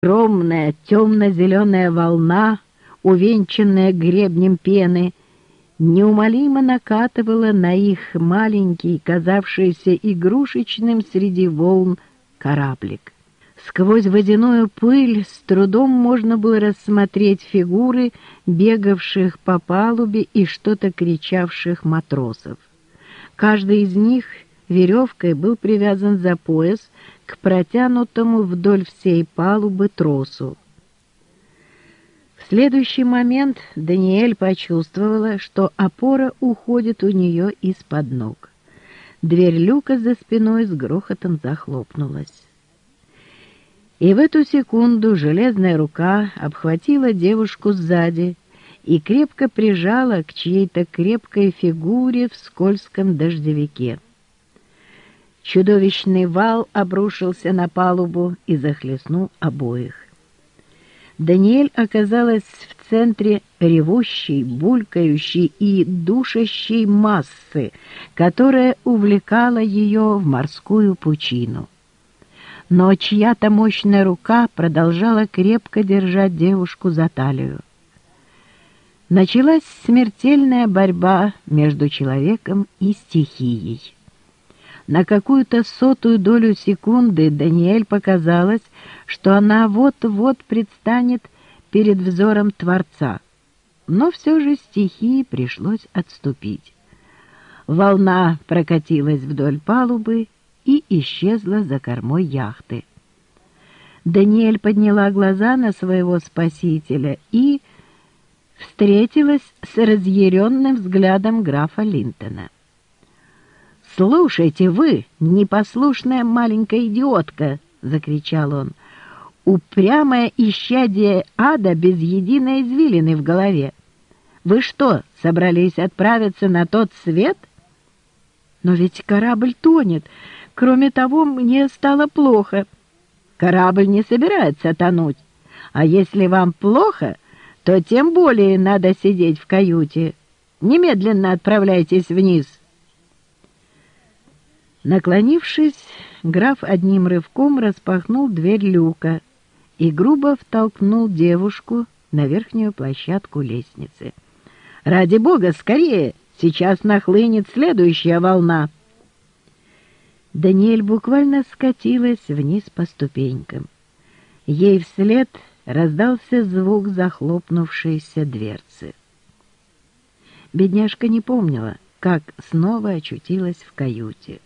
Огромная темно-зеленая волна, увенчанная гребнем пены, неумолимо накатывала на их маленький, казавшийся игрушечным среди волн, кораблик. Сквозь водяную пыль с трудом можно было рассмотреть фигуры бегавших по палубе и что-то кричавших матросов. Каждый из них веревкой был привязан за пояс к протянутому вдоль всей палубы тросу. В следующий момент Даниэль почувствовала, что опора уходит у нее из-под ног. Дверь люка за спиной с грохотом захлопнулась. И в эту секунду железная рука обхватила девушку сзади и крепко прижала к чьей-то крепкой фигуре в скользком дождевике. Чудовищный вал обрушился на палубу и захлестнул обоих. Даниэль оказалась в центре ревущей, булькающей и душащей массы, которая увлекала ее в морскую пучину но чья-то мощная рука продолжала крепко держать девушку за талию. Началась смертельная борьба между человеком и стихией. На какую-то сотую долю секунды Даниэль показалось, что она вот-вот предстанет перед взором Творца. Но все же стихии пришлось отступить. Волна прокатилась вдоль палубы и исчезла за кормой яхты. Даниэль подняла глаза на своего спасителя и встретилась с разъяренным взглядом графа Линтона. «Слушайте вы, непослушная маленькая идиотка!» — закричал он. «Упрямое исчадие ада без единой извилины в голове! Вы что, собрались отправиться на тот свет?» «Но ведь корабль тонет!» Кроме того, мне стало плохо. Корабль не собирается тонуть. А если вам плохо, то тем более надо сидеть в каюте. Немедленно отправляйтесь вниз. Наклонившись, граф одним рывком распахнул дверь люка и грубо втолкнул девушку на верхнюю площадку лестницы. «Ради бога, скорее! Сейчас нахлынет следующая волна!» Даниэль буквально скатилась вниз по ступенькам. Ей вслед раздался звук захлопнувшейся дверцы. Бедняжка не помнила, как снова очутилась в каюте.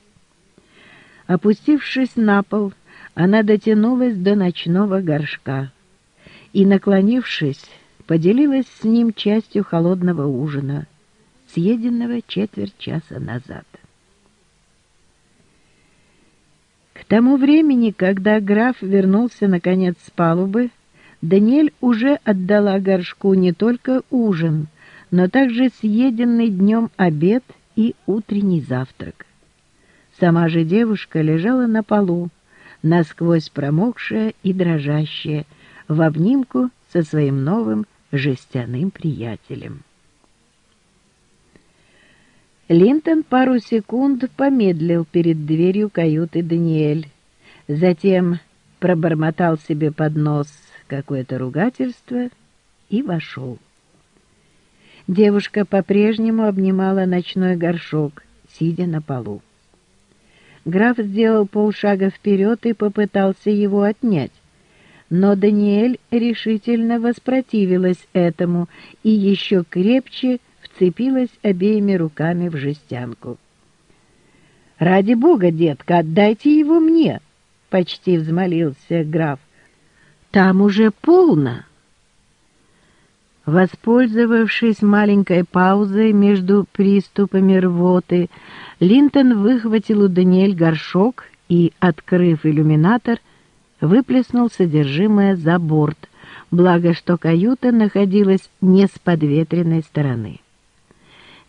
Опустившись на пол, она дотянулась до ночного горшка и, наклонившись, поделилась с ним частью холодного ужина, съеденного четверть часа назад. К тому времени, когда граф вернулся наконец с палубы, Даниэль уже отдала горшку не только ужин, но также съеденный днем обед и утренний завтрак. Сама же девушка лежала на полу, насквозь промокшая и дрожащая, в обнимку со своим новым жестяным приятелем. Линтон пару секунд помедлил перед дверью каюты Даниэль. Затем пробормотал себе под нос какое-то ругательство и вошел. Девушка по-прежнему обнимала ночной горшок, сидя на полу. Граф сделал полшага вперед и попытался его отнять, но Даниэль решительно воспротивилась этому и еще крепче вцепилась обеими руками в жестянку. «Ради бога, детка, отдайте его мне!» — почти взмолился граф. «Там уже полно!» Воспользовавшись маленькой паузой между приступами рвоты, Линтон выхватил у Даниэль горшок и, открыв иллюминатор, выплеснул содержимое за борт, благо что каюта находилась не с подветренной стороны.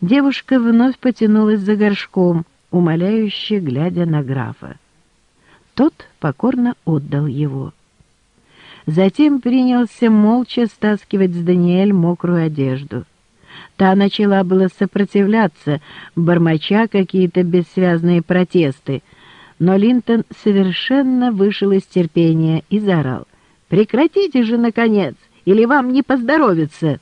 Девушка вновь потянулась за горшком, умоляюще глядя на графа. Тот покорно отдал его. Затем принялся молча стаскивать с Даниэль мокрую одежду. Та начала было сопротивляться, бормоча какие-то бессвязные протесты, но Линтон совершенно вышел из терпения и заорал. Прекратите же, наконец, или вам не поздоровится!»